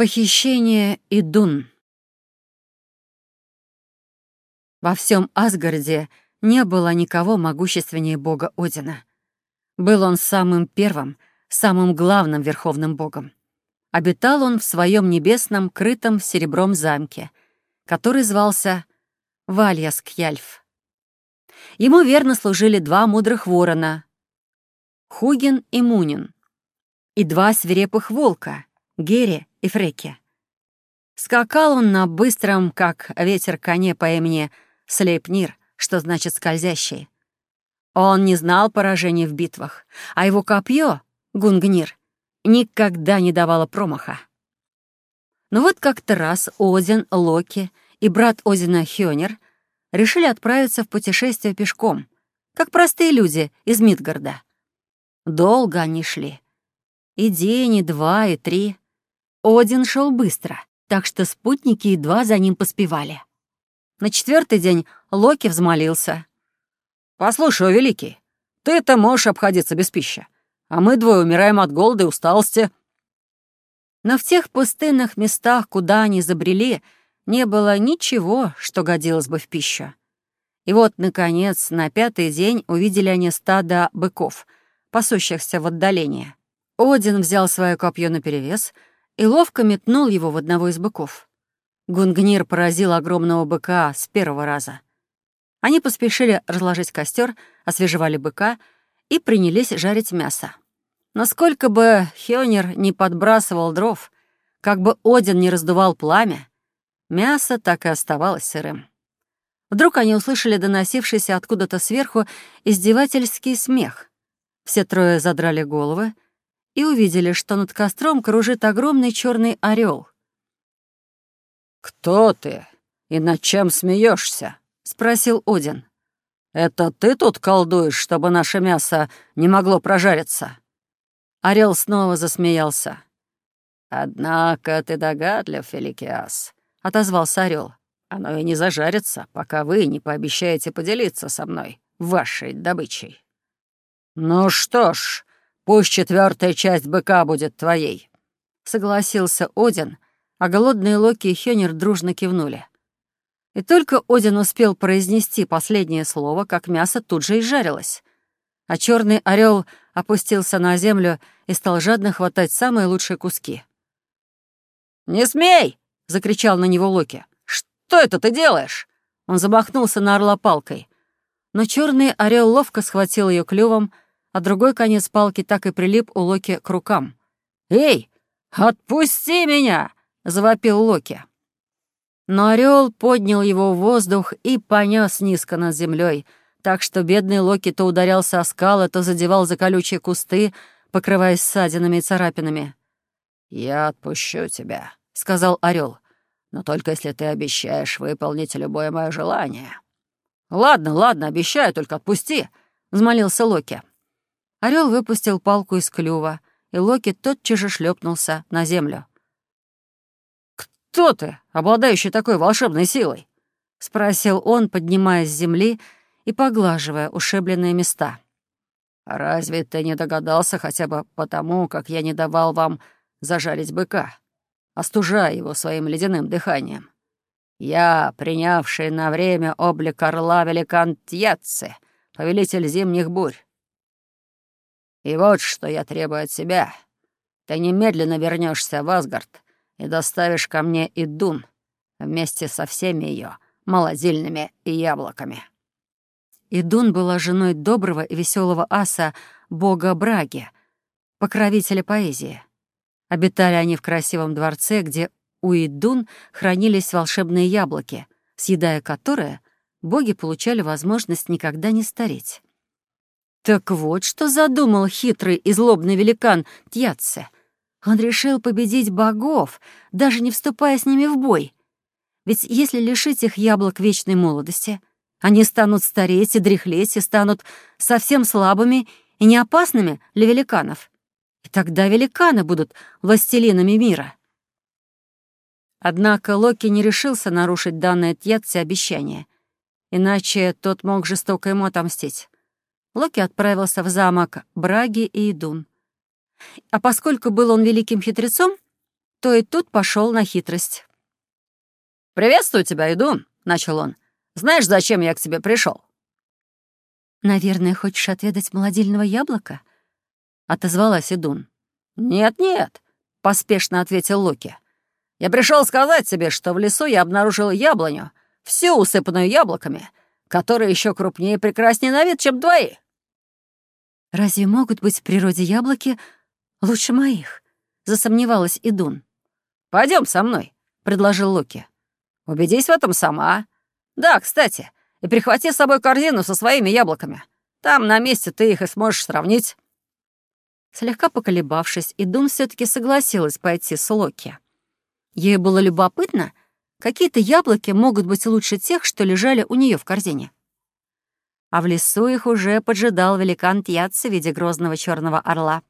Похищение Идун. Во всем Асгарде не было никого могущественнее бога Одина. Был он самым первым, самым главным верховным богом. Обитал он в своем небесном, крытом серебром замке, который звался Вальяскьяльф. Ему верно служили два мудрых ворона — Хугин и Мунин, и два свирепых волка — Гере и Фреке. Скакал он на быстром, как ветер коне по имени Слейпнир, что значит «скользящий». Он не знал поражений в битвах, а его копье, Гунгнир, никогда не давало промаха. Но вот как-то раз Один, Локи и брат Одина Хёнер решили отправиться в путешествие пешком, как простые люди из Мидгарда. Долго они шли. И день, и два, и три. Один шел быстро, так что спутники едва за ним поспевали. На четвертый день Локи взмолился. «Послушай, о великий, ты-то можешь обходиться без пищи, а мы двое умираем от голода и усталости». Но в тех пустынных местах, куда они забрели, не было ничего, что годилось бы в пищу. И вот, наконец, на пятый день увидели они стадо быков, пасущихся в отдалении. Один взял свое копье наперевес — и ловко метнул его в одного из быков. Гунгнир поразил огромного быка с первого раза. Они поспешили разложить костер, освежевали быка и принялись жарить мясо. Но сколько бы Хёнер не подбрасывал дров, как бы Один не раздувал пламя, мясо так и оставалось сырым. Вдруг они услышали доносившийся откуда-то сверху издевательский смех. Все трое задрали головы — и увидели, что над костром кружит огромный черный орел. «Кто ты и над чем смеешься? спросил Один. «Это ты тут колдуешь, чтобы наше мясо не могло прожариться?» Орел снова засмеялся. «Однако ты догадлив, Феликиас», — отозвался орел. «Оно и не зажарится, пока вы не пообещаете поделиться со мной вашей добычей». «Ну что ж, Пусть четвертая часть быка будет твоей», — согласился Один, а голодные Локи и Хёнер дружно кивнули. И только Один успел произнести последнее слово, как мясо тут же изжарилось. А черный орел опустился на землю и стал жадно хватать самые лучшие куски. «Не смей!» — закричал на него Локи. «Что это ты делаешь?» Он замахнулся на орла палкой. Но черный орел ловко схватил ее клювом, а другой конец палки так и прилип у Локи к рукам. «Эй, отпусти меня!» — завопил Локи. Но орел поднял его в воздух и понес низко над землей, так что бедный Локи то ударялся о скалы, то задевал за колючие кусты, покрываясь ссадинами и царапинами. «Я отпущу тебя», — сказал орел, «но только если ты обещаешь выполнить любое мое желание». «Ладно, ладно, обещаю, только отпусти», — взмолился Локи. Орел выпустил палку из клюва, и Локи тотчас же шлепнулся на землю. «Кто ты, обладающий такой волшебной силой?» — спросил он, поднимаясь с земли и поглаживая ушибленные места. «Разве ты не догадался хотя бы потому, как я не давал вам зажарить быка, остужая его своим ледяным дыханием? Я, принявший на время облик орла великан Тьяцци, повелитель зимних бурь, и вот что я требую от себя. Ты немедленно вернешься в Асгард и доставишь ко мне Идун вместе со всеми ее молодильными яблоками». Идун была женой доброго и веселого аса, бога Браги, покровителя поэзии. Обитали они в красивом дворце, где у Идун хранились волшебные яблоки, съедая которые, боги получали возможность никогда не стареть. Так вот, что задумал хитрый и злобный великан Тьяце. Он решил победить богов, даже не вступая с ними в бой. Ведь если лишить их яблок вечной молодости, они станут стареть и дряхлеть, и станут совсем слабыми и неопасными для великанов. И тогда великаны будут властелинами мира. Однако Локи не решился нарушить данное Тьятце обещание, иначе тот мог жестоко ему отомстить. Локи отправился в замок Браги и Идун. А поскольку был он великим хитрецом, то и тут пошел на хитрость. «Приветствую тебя, Идун», — начал он. «Знаешь, зачем я к тебе пришел? «Наверное, хочешь отведать молодильного яблока?» — отозвалась Идун. «Нет-нет», — поспешно ответил Локи. «Я пришел сказать тебе, что в лесу я обнаружил яблоню, всю усыпанную яблоками, которые еще крупнее и прекраснее на вид, чем твои». «Разве могут быть в природе яблоки лучше моих?» — засомневалась Идун. Пойдем со мной», — предложил Локи. «Убедись в этом сама. Да, кстати, и прихвати с собой корзину со своими яблоками. Там на месте ты их и сможешь сравнить». Слегка поколебавшись, Идун все таки согласилась пойти с Локи. Ей было любопытно, какие-то яблоки могут быть лучше тех, что лежали у нее в корзине. А в лесу их уже поджидал великан Тьяца в виде грозного черного орла.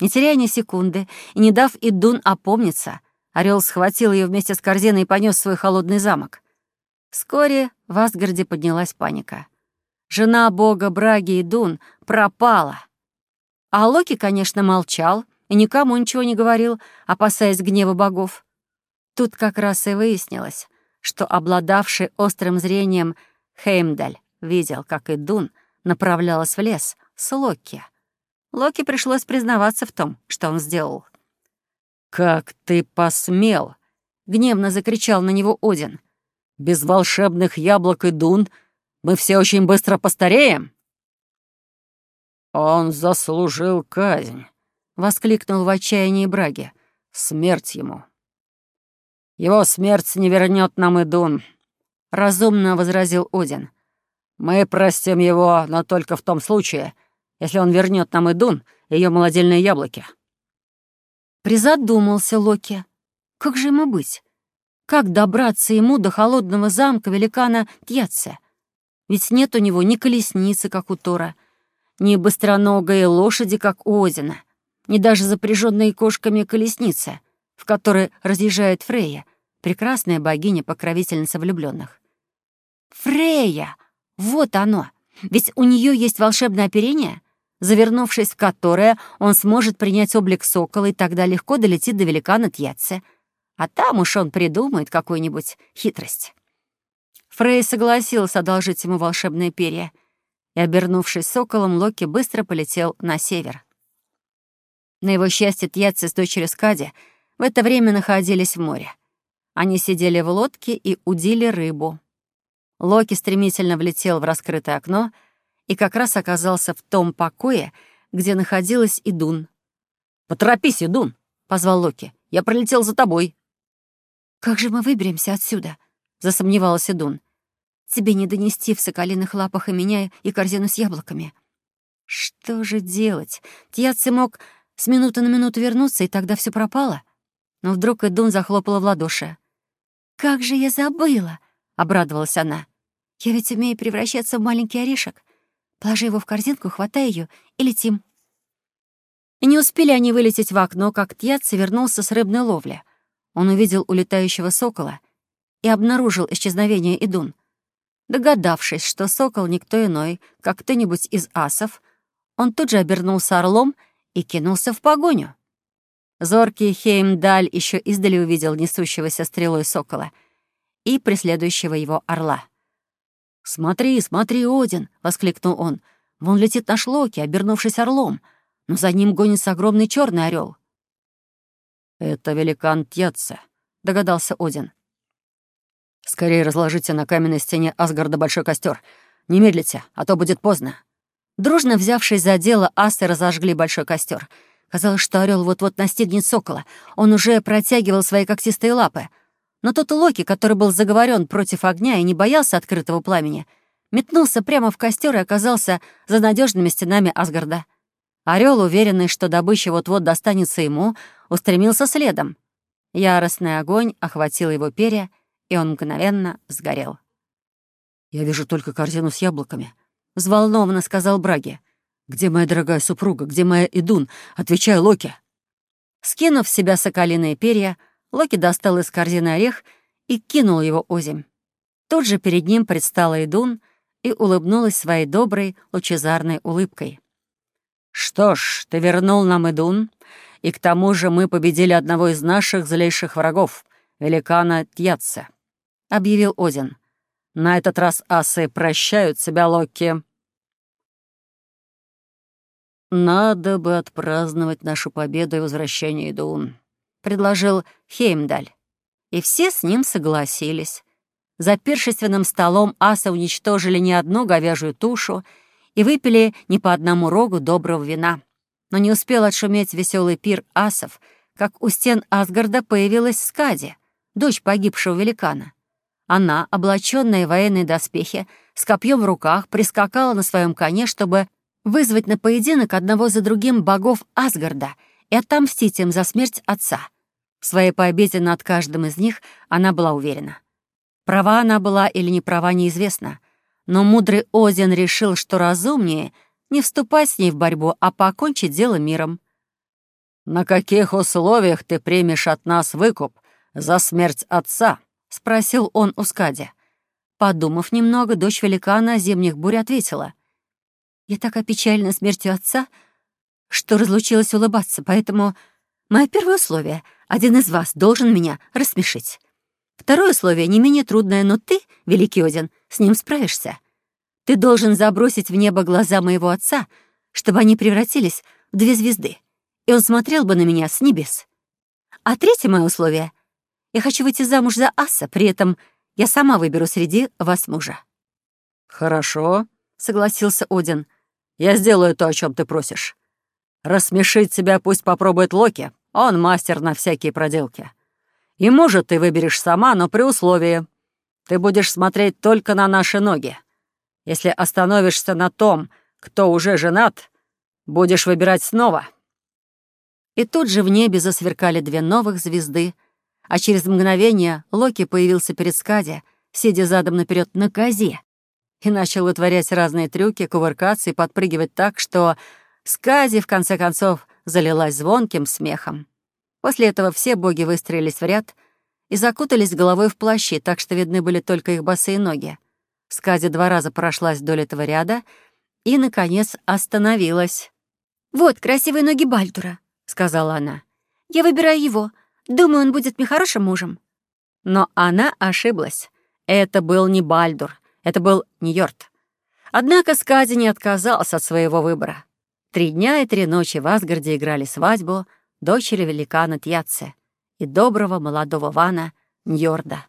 Не теряя ни секунды и не дав Идун опомниться, орел схватил ее вместе с корзиной и понес свой холодный замок. Вскоре в Асгарде поднялась паника. Жена бога Браги Идун пропала. А Локи, конечно, молчал и никому ничего не говорил, опасаясь гнева богов. Тут как раз и выяснилось, что обладавший острым зрением Хеймдаль видел, как Идун направлялась в лес с Локи. Локи пришлось признаваться в том, что он сделал. «Как ты посмел!» — гневно закричал на него Один. Без волшебных яблок и дун мы все очень быстро постареем?» «Он заслужил казнь», — воскликнул в отчаянии Браги. «Смерть ему». «Его смерть не вернет нам Идун», — разумно возразил Один. «Мы простим его, но только в том случае, если он вернет нам Идун и ее молодильные яблоки». Призадумался Локи. «Как же ему быть? Как добраться ему до холодного замка великана Тьяце? Ведь нет у него ни колесницы, как у Тора, ни быстроногой лошади, как у Одина, ни даже запряженной кошками колесницы, в которой разъезжает Фрея, прекрасная богиня-покровительница влюбленных. Фрея! Вот оно! Ведь у нее есть волшебное оперение, завернувшись в которое он сможет принять облик сокола и тогда легко долетит до великана Тьяце — а там уж он придумает какую-нибудь хитрость. Фрей согласился одолжить ему волшебные перья, и, обернувшись соколом, Локи быстро полетел на север. На его счастье, Тьяци с дочерью Скади в это время находились в море. Они сидели в лодке и удили рыбу. Локи стремительно влетел в раскрытое окно и как раз оказался в том покое, где находилась Идун. «Поторопись, Идун!» — позвал Локи. «Я пролетел за тобой». «Как же мы выберемся отсюда?» — засомневалась Идун. «Тебе не донести в соколиных лапах и меня, и корзину с яблоками». «Что же делать? Тьяци мог с минуты на минуту вернуться, и тогда все пропало». Но вдруг Идун захлопала в ладоши. «Как же я забыла!» — обрадовалась она. «Я ведь умею превращаться в маленький орешек. Положи его в корзинку, хватай ее и летим». И не успели они вылететь в окно, как Тьяци вернулся с рыбной ловли — он увидел улетающего сокола и обнаружил исчезновение Идун. Догадавшись, что сокол никто иной, как кто-нибудь из асов, он тут же обернулся орлом и кинулся в погоню. Зоркий Хеймдаль еще издали увидел несущегося стрелой сокола и преследующего его орла. «Смотри, смотри, Один!» — воскликнул он. «Вон летит наш Локи, обернувшись орлом, но за ним гонится огромный черный орел. «Это великан Тьяца», — догадался Один. «Скорее разложите на каменной стене Асгарда большой костер. Не медлите, а то будет поздно». Дружно взявшись за дело, асы разожгли большой костер. Казалось, что орел вот-вот настигнет сокола. Он уже протягивал свои когтистые лапы. Но тот Локи, который был заговорен против огня и не боялся открытого пламени, метнулся прямо в костер и оказался за надежными стенами Асгарда. Орел, уверенный, что добыча вот-вот достанется ему, устремился следом. Яростный огонь охватил его перья, и он мгновенно сгорел. «Я вижу только корзину с яблоками», — взволнованно сказал Браги. «Где моя дорогая супруга? Где моя Идун? Отвечай, Локи!» Скинув в себя соколиные перья, Локи достал из корзины орех и кинул его озимь. Тут же перед ним предстала Идун и улыбнулась своей доброй, лучезарной улыбкой. «Что ж, ты вернул нам Идун, И к тому же мы победили одного из наших злейших врагов, великана Тьяца», — объявил Один. «На этот раз асы прощают себя, Локи». «Надо бы отпраздновать нашу победу и возвращение Идун», — предложил Хеймдаль. И все с ним согласились. За пиршественным столом асы уничтожили не одну говяжью тушу и выпили не по одному рогу доброго вина. Но не успел отшуметь веселый пир асов, как у стен Асгарда появилась Скади, дочь погибшего великана. Она, облаченная в военные доспехи, с копьем в руках, прискакала на своем коне, чтобы вызвать на поединок одного за другим богов Асгарда и отомстить им за смерть отца. В своей победе над каждым из них она была уверена. Права она была или не права, неизвестно. Но мудрый Один решил, что разумнее не вступать с ней в борьбу, а покончить дело миром. «На каких условиях ты примешь от нас выкуп за смерть отца?» — спросил он у Скади. Подумав немного, дочь великана зимних бурь ответила — я так опечалена смертью отца, что разлучилась улыбаться, поэтому мое первое условие — один из вас должен меня рассмешить. Второе условие не менее трудное, но ты, великий Один, с ним справишься. Ты должен забросить в небо глаза моего отца, чтобы они превратились в две звезды, и он смотрел бы на меня с небес. А третье мое условие — я хочу выйти замуж за Аса, при этом я сама выберу среди вас мужа». «Хорошо», — согласился Один. Я сделаю то, о чем ты просишь. Рассмешить тебя пусть попробует Локи. Он мастер на всякие проделки. И, может, ты выберешь сама, но при условии. Ты будешь смотреть только на наши ноги. Если остановишься на том, кто уже женат, будешь выбирать снова». И тут же в небе засверкали две новых звезды, а через мгновение Локи появился перед Скади, сидя задом наперед на козе, и начал вытворять разные трюки, кувыркаться и подпрыгивать так, что Скази, в конце концов, залилась звонким смехом. После этого все боги выстроились в ряд и закутались головой в плащи, так что видны были только их босые ноги. Скази два раза прошлась вдоль этого ряда и, наконец, остановилась. «Вот красивые ноги Бальдура», — сказала она. «Я выбираю его. Думаю, он будет мне хорошим мужем». Но она ошиблась. Это был не Бальдур, это был Нью-Йорк. Однако Скади не отказался от своего выбора. Три дня и три ночи в Асгарде играли свадьбу дочери великана Тьяце и доброго молодого Вана Ньорда.